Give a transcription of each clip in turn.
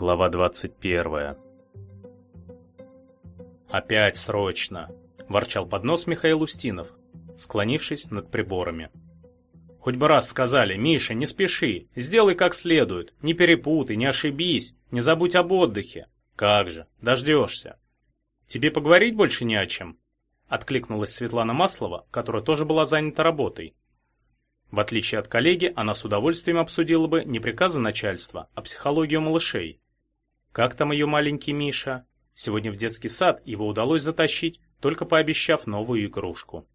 Глава 21. «Опять срочно!» – ворчал под нос Михаил Устинов, склонившись над приборами. «Хоть бы раз сказали, Миша, не спеши, сделай как следует, не перепутай, не ошибись, не забудь об отдыхе. Как же, дождешься. Тебе поговорить больше не о чем?» – откликнулась Светлана Маслова, которая тоже была занята работой. В отличие от коллеги, она с удовольствием обсудила бы не приказы начальства, а психологию малышей. Как там ее маленький Миша? Сегодня в детский сад его удалось затащить, только пообещав новую игрушку.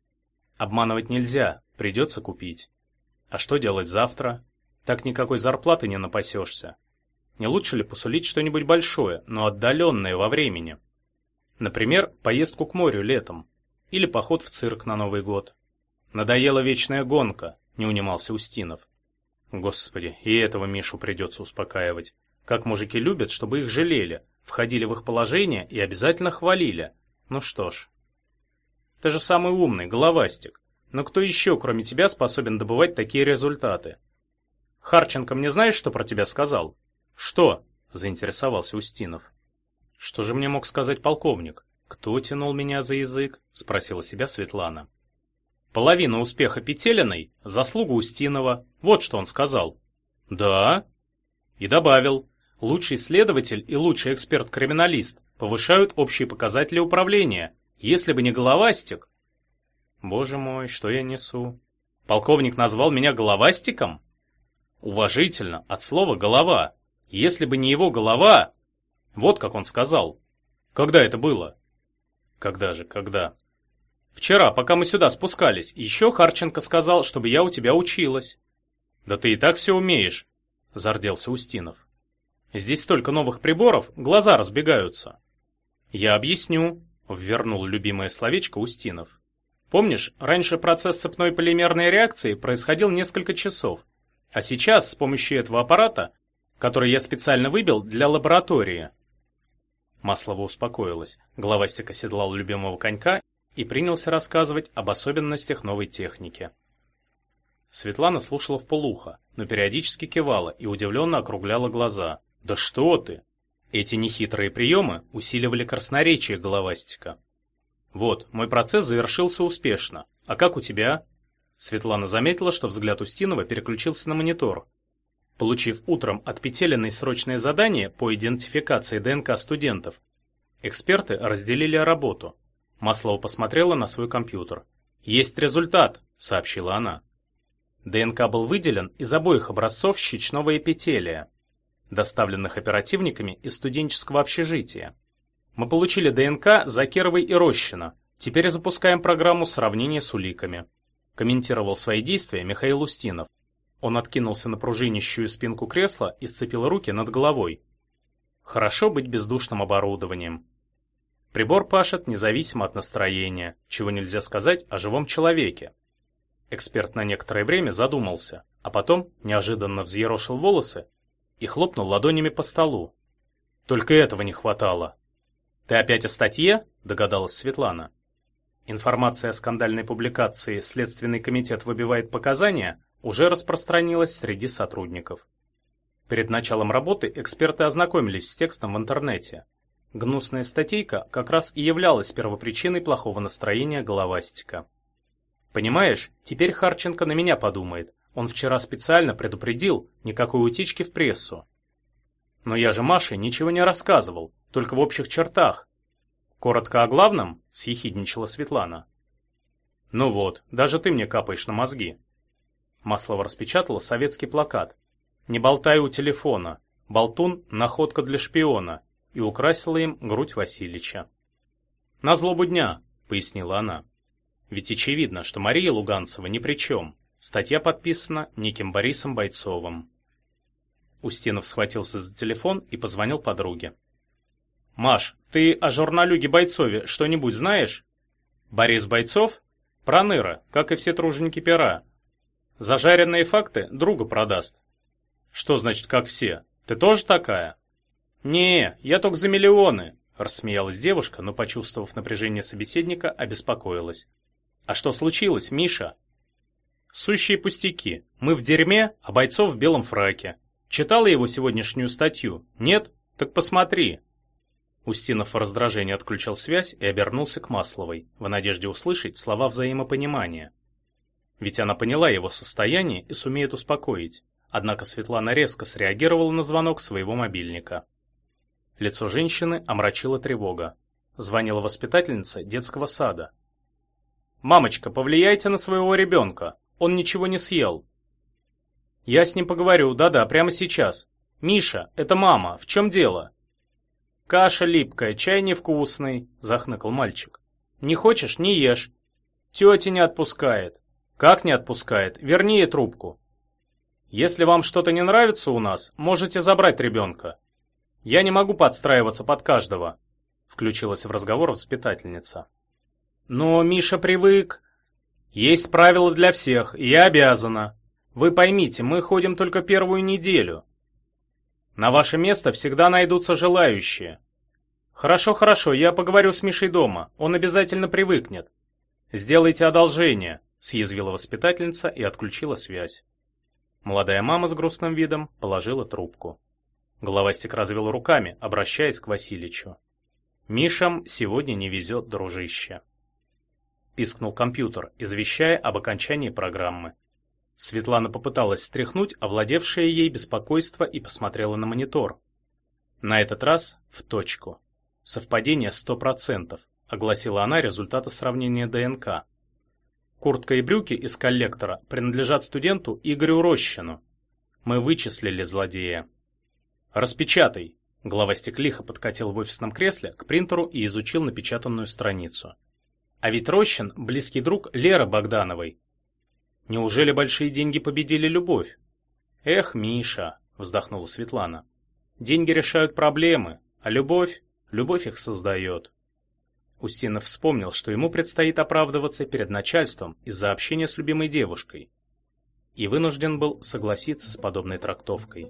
Обманывать нельзя, придется купить. А что делать завтра? Так никакой зарплаты не напасешься. Не лучше ли посулить что-нибудь большое, но отдаленное во времени? Например, поездку к морю летом. Или поход в цирк на Новый год. Надоела вечная гонка, не унимался Устинов. Господи, и этого Мишу придется успокаивать. Как мужики любят, чтобы их жалели, входили в их положение и обязательно хвалили. Ну что ж. Ты же самый умный, головастик. Но кто еще, кроме тебя, способен добывать такие результаты? Харченко мне знаешь, что про тебя сказал? Что? Заинтересовался Устинов. Что же мне мог сказать полковник? Кто тянул меня за язык? Спросила себя Светлана. Половина успеха Петелиной – заслуга Устинова. Вот что он сказал. Да. И добавил, лучший следователь и лучший эксперт-криминалист повышают общие показатели управления. Если бы не головастик... Боже мой, что я несу? Полковник назвал меня головастиком? Уважительно, от слова «голова». Если бы не его голова... Вот как он сказал. Когда это было? Когда же, когда? Вчера, пока мы сюда спускались, еще Харченко сказал, чтобы я у тебя училась. Да ты и так все умеешь, зарделся Устинов. Здесь столько новых приборов, глаза разбегаются. Я объясню, ввернул любимое словечко Устинов. Помнишь, раньше процесс цепной полимерной реакции происходил несколько часов, а сейчас с помощью этого аппарата, который я специально выбил для лаборатории. Маслова успокоилась. Главастик оседлал любимого конька и принялся рассказывать об особенностях новой техники. Светлана слушала вполуха, но периодически кивала и удивленно округляла глаза. «Да что ты!» Эти нехитрые приемы усиливали красноречие головастика. «Вот, мой процесс завершился успешно. А как у тебя?» Светлана заметила, что взгляд Устинова переключился на монитор. Получив утром от Петелиной срочное задание по идентификации ДНК студентов, эксперты разделили работу – Маслова посмотрела на свой компьютер. «Есть результат», — сообщила она. ДНК был выделен из обоих образцов щечного эпителия, доставленных оперативниками из студенческого общежития. Мы получили ДНК Закировой и Рощина. Теперь запускаем программу сравнения с уликами. Комментировал свои действия Михаил Устинов. Он откинулся на пружинищую спинку кресла и сцепил руки над головой. Хорошо быть бездушным оборудованием. Прибор пашет независимо от настроения, чего нельзя сказать о живом человеке. Эксперт на некоторое время задумался, а потом неожиданно взъерошил волосы и хлопнул ладонями по столу. Только этого не хватало. «Ты опять о статье?» – догадалась Светлана. Информация о скандальной публикации «Следственный комитет выбивает показания» уже распространилась среди сотрудников. Перед началом работы эксперты ознакомились с текстом в интернете. Гнусная статейка как раз и являлась первопричиной плохого настроения головастика. Понимаешь, теперь Харченко на меня подумает. Он вчера специально предупредил никакой утечки в прессу. Но я же Маше ничего не рассказывал, только в общих чертах. Коротко о главном, съехидничала Светлана. Ну вот, даже ты мне капаешь на мозги. Маслова распечатала советский плакат. Не болтай у телефона. Болтун – находка для шпиона и украсила им грудь Васильича. «На злобу дня», — пояснила она. «Ведь очевидно, что Мария Луганцева ни при чем. Статья подписана неким Борисом Бойцовым». Устинов схватился за телефон и позвонил подруге. «Маш, ты о журналюге Бойцове что-нибудь знаешь?» «Борис Бойцов? Проныра, как и все труженики пера. Зажаренные факты друга продаст». «Что значит, как все? Ты тоже такая?» «Не, я только за миллионы», — рассмеялась девушка, но, почувствовав напряжение собеседника, обеспокоилась. «А что случилось, Миша?» «Сущие пустяки. Мы в дерьме, а бойцов в белом фраке. Читала его сегодняшнюю статью? Нет? Так посмотри. Устинов в раздражении отключил связь и обернулся к Масловой, в надежде услышать слова взаимопонимания. Ведь она поняла его состояние и сумеет успокоить. Однако Светлана резко среагировала на звонок своего мобильника. Лицо женщины омрачила тревога. Звонила воспитательница детского сада. «Мамочка, повлияйте на своего ребенка. Он ничего не съел». «Я с ним поговорю, да-да, прямо сейчас. Миша, это мама, в чем дело?» «Каша липкая, чай невкусный», — захныкал мальчик. «Не хочешь — не ешь. Тетя не отпускает». «Как не отпускает? Верни ей трубку». «Если вам что-то не нравится у нас, можете забрать ребенка. Я не могу подстраиваться под каждого», — включилась в разговор воспитательница. «Но Миша привык...» «Есть правила для всех, и я обязана. Вы поймите, мы ходим только первую неделю. На ваше место всегда найдутся желающие. Хорошо, хорошо, я поговорю с Мишей дома, он обязательно привыкнет. Сделайте одолжение, съязвила воспитательница и отключила связь. Молодая мама с грустным видом положила трубку. Головастик развел руками, обращаясь к Василичу. «Мишам сегодня не везет, дружище». Пискнул компьютер, извещая об окончании программы. Светлана попыталась стряхнуть овладевшее ей беспокойство и посмотрела на монитор. На этот раз в точку. Совпадение 100%, огласила она результаты сравнения ДНК. Куртка и брюки из коллектора принадлежат студенту Игорю Рощину. Мы вычислили злодея. Распечатай. Главастик лихо подкатил в офисном кресле к принтеру и изучил напечатанную страницу. А ведь Рощин – близкий друг Леры Богдановой, Неужели большие деньги победили любовь? Эх, Миша, вздохнула Светлана. Деньги решают проблемы, а любовь, любовь их создает. Устинов вспомнил, что ему предстоит оправдываться перед начальством из-за общения с любимой девушкой, и вынужден был согласиться с подобной трактовкой.